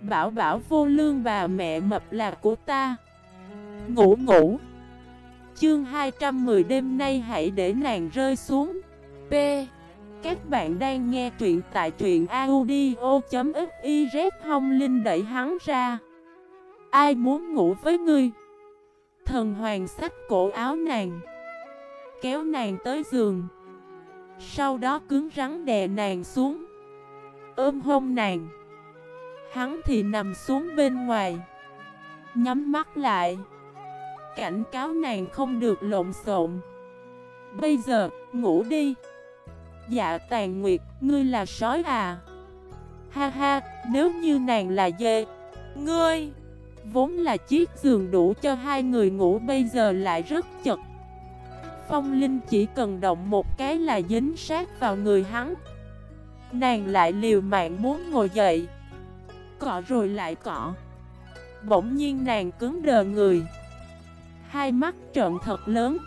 Bảo bảo vô lương bà mẹ mập là của ta. Ngủ ngủ. Chương 210 đêm nay hãy để nàng rơi xuống. P. Các bạn đang nghe truyện tại truyện audio.xyz Hông Linh đẩy hắn ra. Ai muốn ngủ với ngươi? Thần hoàng sách cổ áo nàng, Kéo nàng tới giường. Sau đó cứng rắn đè nàng xuống. Ôm hông nàng. Hắn thì nằm xuống bên ngoài. Nhắm mắt lại. Cảnh cáo nàng không được lộn xộn. Bây giờ, ngủ đi. Dạ tàn nguyệt, ngươi là sói à? Ha ha, nếu như nàng là dê Ngươi Vốn là chiếc giường đủ cho hai người ngủ bây giờ lại rất chật. Phong Linh chỉ cần động một cái là dính sát vào người hắn. Nàng lại liều mạng muốn ngồi dậy. Cọ rồi lại cọ. Bỗng nhiên nàng cứng đờ người. Hai mắt trợn thật lớn.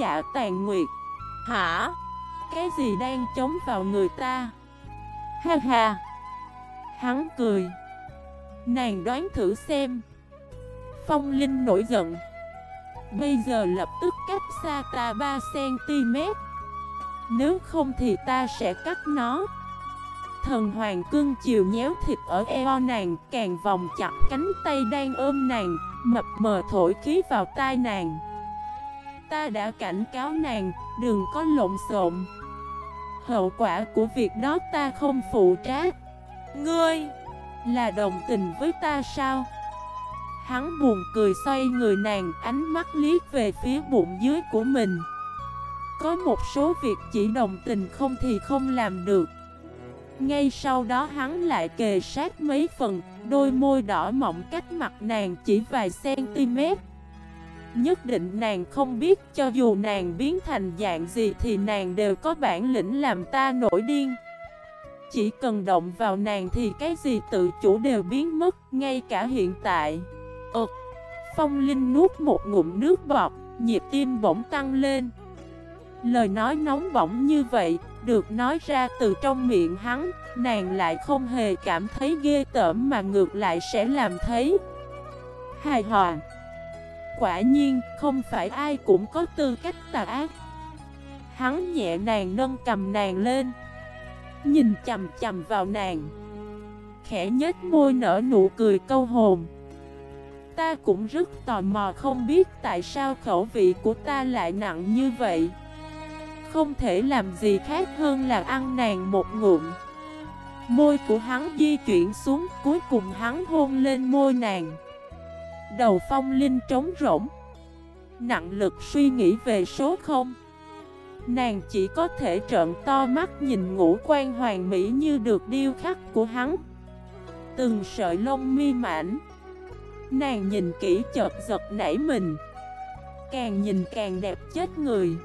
Dạ tàn nguyệt. Hả? Cái gì đang chống vào người ta? Ha ha. Hắn cười. Nàng đoán thử xem. Phong Linh nổi giận. Bây giờ lập tức cách xa ta 3cm Nếu không thì ta sẽ cắt nó. Thần hoàng cưng chiều nhéo thịt ở eo nàng, Càng vòng chặt cánh tay đang ôm nàng, Mập mờ thổi khí vào tai nàng. Ta đã cảnh cáo nàng, Đừng có lộn xộn. Hậu quả của việc đó ta không phụ trách Ngươi Là đồng tình với ta sao? Hắn buồn cười xoay người nàng, Ánh mắt liếc về phía bụng dưới của mình. Có một số việc chỉ đồng tình không thì không làm được ngay sau đó hắn lại kề sát mấy phần, đôi môi đỏ mọng cách mặt nàng chỉ vài cm. Nhất định nàng không biết cho dù nàng biến thành dạng gì thì nàng đều có bản lĩnh làm ta nổi điên. Chỉ cần động vào nàng thì cái gì tự chủ đều biến mất, ngay cả hiện tại. Ơt, Phong Linh nuốt một ngụm nước bọt, nhịp tim bỗng tăng lên. Lời nói nóng bỏng như vậy, được nói ra từ trong miệng hắn, nàng lại không hề cảm thấy ghê tởm mà ngược lại sẽ làm thấy hài hòa. Quả nhiên, không phải ai cũng có tư cách tà ác. Hắn nhẹ nàng nâng cầm nàng lên, nhìn chầm chầm vào nàng, khẽ nhếch môi nở nụ cười câu hồn. Ta cũng rất tò mò không biết tại sao khẩu vị của ta lại nặng như vậy. Không thể làm gì khác hơn là ăn nàng một ngụm. Môi của hắn di chuyển xuống, Cuối cùng hắn hôn lên môi nàng. Đầu phong linh trống rỗng. Nặng lực suy nghĩ về số không. Nàng chỉ có thể trợn to mắt nhìn ngũ quan hoàng mỹ như được điêu khắc của hắn. Từng sợi lông mi mảnh. Nàng nhìn kỹ chợt giật nảy mình. Càng nhìn càng đẹp chết người.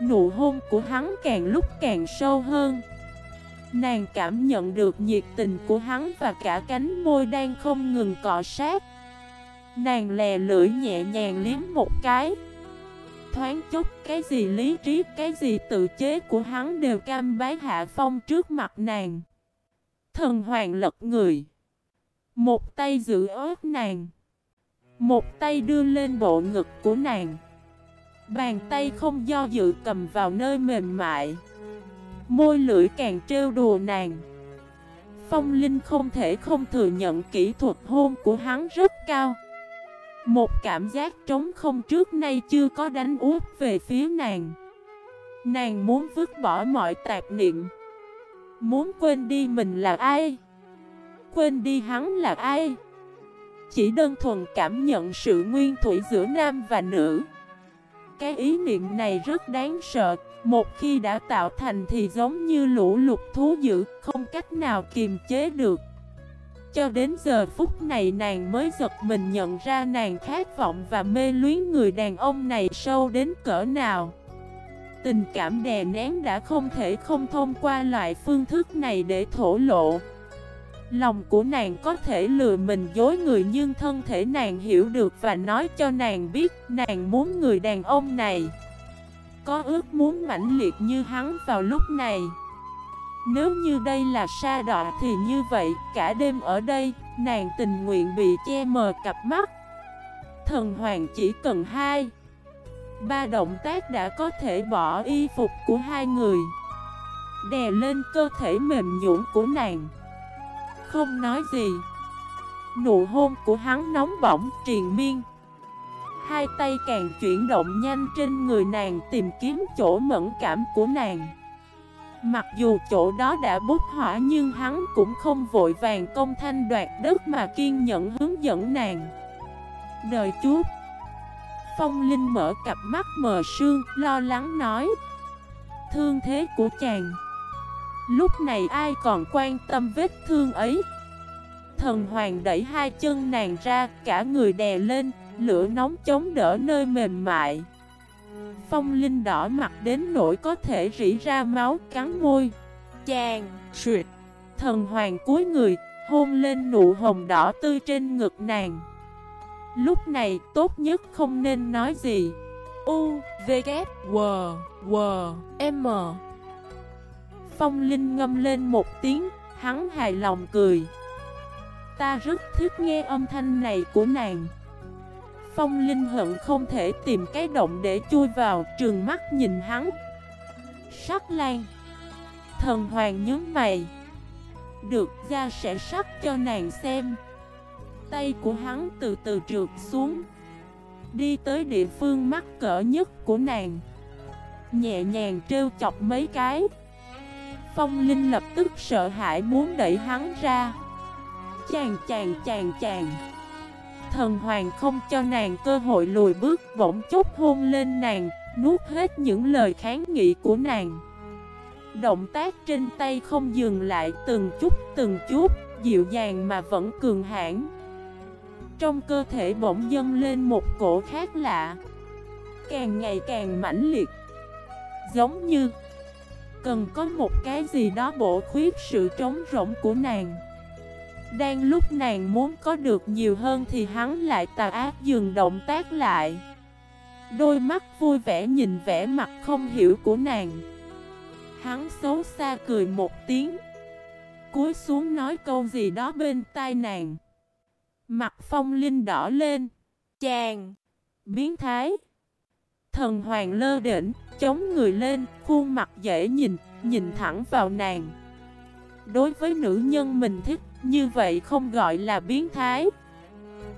Nụ hôn của hắn càng lúc càng sâu hơn. Nàng cảm nhận được nhiệt tình của hắn và cả cánh môi đang không ngừng cọ sát. Nàng lè lưỡi nhẹ nhàng liếm một cái. Thoáng chốc, cái gì lý trí, cái gì tự chế của hắn đều cam bái hạ phong trước mặt nàng. Thần hoàng lật người. Một tay giữ ớt nàng. Một tay đưa lên bộ ngực của nàng. Bàn tay không do dự cầm vào nơi mềm mại. Môi lưỡi càng trêu đùa nàng. Phong Linh không thể không thừa nhận kỹ thuật hôn của hắn rất cao. Một cảm giác trống không trước nay chưa có đánh úp về phía nàng. Nàng muốn vứt bỏ mọi tạp niệm. Muốn quên đi mình là ai? Quên đi hắn là ai? Chỉ đơn thuần cảm nhận sự nguyên thủy giữa nam và nữ cái ý niệm này rất đáng sợ. Một khi đã tạo thành thì giống như lũ lục thú dữ, Không cách nào kiềm chế được. Cho đến giờ phút này nàng mới giật mình nhận ra nàng khát vọng và mê luyến người đàn ông này sâu đến cỡ nào. Tình cảm đè nén đã không thể không thông qua loại phương thức này để thổ lộ. Lòng của nàng có thể lừa mình dối người nhưng thân thể nàng hiểu được và nói cho nàng biết nàng muốn người đàn ông này. Có ước muốn mãnh liệt như hắn vào lúc này. Nếu như đây là sa đọa thì như vậy, cả đêm ở đây, nàng tình nguyện bị che mờ cặp mắt. Thần hoàng chỉ cần hai. Ba động tác đã có thể bỏ y phục của hai người. Đè lên cơ thể mềm nhũn của nàng. Không nói gì. Nụ hôn của hắn nóng bỏng triền miên. Hai tay càng chuyển động nhanh trên người nàng tìm kiếm chỗ mẫn cảm của nàng. Mặc dù chỗ đó đã bốc hỏa nhưng hắn cũng không vội vàng công thanh đoạt đất mà kiên nhẫn hướng dẫn nàng. Đời chút Phong Linh mở cặp mắt mờ sương, lo lắng nói Thương thế của chàng. Lúc này ai còn quan tâm vết thương ấy? Thần hoàng đẩy hai chân nàng ra, cả người đè lên, lửa nóng chống đỡ nơi mềm mại. Phong Linh đỏ mặt đến nỗi có thể rỉ ra máu cắn môi. Chàng, suyệt! Thần hoàng cúi người, hôn lên nụ hồng đỏ tươi trên ngực nàng. Lúc này tốt nhất không nên nói gì. U, V, K, W, W, M. Phong Linh ngâm lên một tiếng, hắn hài lòng cười. Ta rất thích nghe âm thanh này của nàng. Phong Linh hận không thể tìm cái động để chui vào trường mắt nhìn hắn. Sắc lan. Thần hoàng nhớ mày. Được ra sẽ sắc cho nàng xem. Tay của hắn từ từ trượt xuống. Đi tới địa phương mắc cỡ nhất của nàng. Nhẹ nhàng trêu chọc mấy cái. Phong Linh lập tức sợ hãi muốn đẩy hắn ra. Chàng chàng chàng chàng. Thần hoàng không cho nàng cơ hội lùi bước, Bỗng chốc hôn lên nàng, Nuốt hết những lời kháng nghị của nàng. Động tác trên tay không dừng lại từng chút từng chút, Dịu dàng mà vẫn cường hãn. Trong cơ thể bỗng dâng lên một cổ khác lạ. Càng ngày càng mãnh liệt. Giống như Cần có một cái gì đó bổ khuyết sự trống rỗng của nàng. Đang lúc nàng muốn có được nhiều hơn thì hắn lại tà ác dừng động tác lại. Đôi mắt vui vẻ nhìn vẻ mặt không hiểu của nàng. Hắn xấu xa cười một tiếng, Cúi xuống nói câu gì đó bên tai nàng. Mặt phong linh đỏ lên, Chàng, Biến thái. Thần hoàng lơ đỉnh Chống người lên Khuôn mặt dễ nhìn Nhìn thẳng vào nàng. Đối với nữ nhân mình thích như vậy không gọi là biến thái.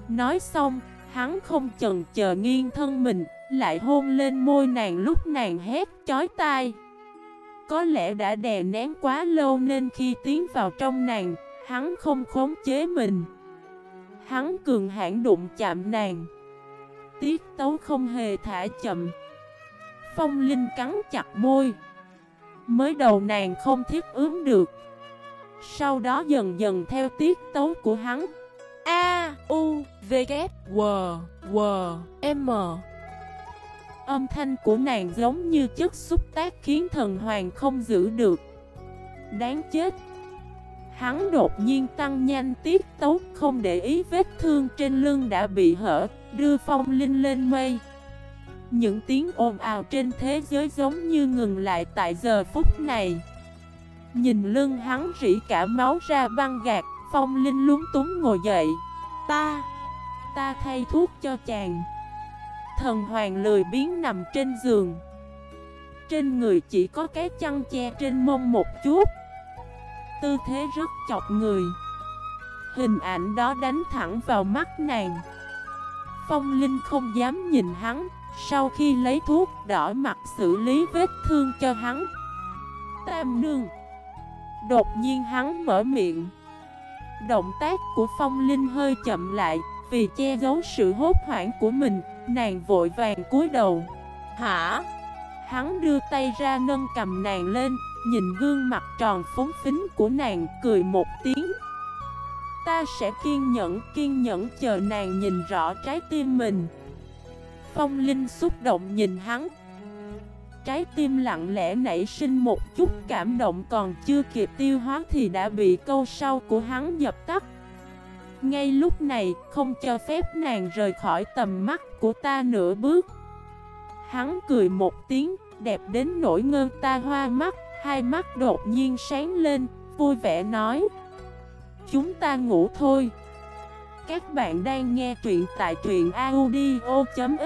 Nói xong, hắn không chần chờ nghiêng thân mình Lại hôn lên môi nàng lúc nàng hét chói tai. Có lẽ đã đè nén quá lâu nên khi tiến vào trong nàng Hắn không khống chế mình. Hắn cường hãn đụng chạm nàng. Tiết tấu không hề thả chậm. Phong Linh cắn chặt môi. Mới đầu nàng không thiết ướm được. Sau đó dần dần theo tiết tấu của hắn. A, U, V, K, W, W, M. Âm thanh của nàng giống như chất xúc tác khiến thần hoàng không giữ được. Đáng chết. Hắn đột nhiên tăng nhanh tiết tấu Không để ý vết thương trên lưng đã bị hở. Đưa phong linh lên mây. Những tiếng ồn ào trên thế giới giống như ngừng lại tại giờ phút này. Nhìn lưng hắn rỉ cả máu ra băng gạt Phong Linh lúng túng ngồi dậy. Ta Ta thay thuốc cho chàng. Thần hoàng lười biến nằm trên giường. Trên người chỉ có cái chăn che trên mông một chút. Tư thế rất chọc người. Hình ảnh đó đánh thẳng vào mắt nàng. Phong Linh không dám nhìn hắn. Sau khi lấy thuốc đỏ mặt xử lý vết thương cho hắn Tam nương Đột nhiên hắn mở miệng. Động tác của phong linh hơi chậm lại Vì che giấu sự hốt hoảng của mình Nàng vội vàng cúi đầu. Hả? Hắn đưa tay ra nâng cầm nàng lên Nhìn gương mặt tròn phóng phính của nàng cười một tiếng Ta sẽ kiên nhẫn kiên nhẫn chờ nàng nhìn rõ trái tim mình. Phong Linh xúc động nhìn hắn. Trái tim lặng lẽ nảy sinh một chút cảm động còn chưa kịp tiêu hóa thì đã bị câu sau của hắn dập tắt. Ngay lúc này không cho phép nàng rời khỏi tầm mắt của ta nửa bước. Hắn cười một tiếng đẹp đến nỗi ngơ ta hoa mắt Hai mắt đột nhiên sáng lên, vui vẻ nói. Chúng ta ngủ thôi. Các bạn đang nghe truyện tại truyện audio.fif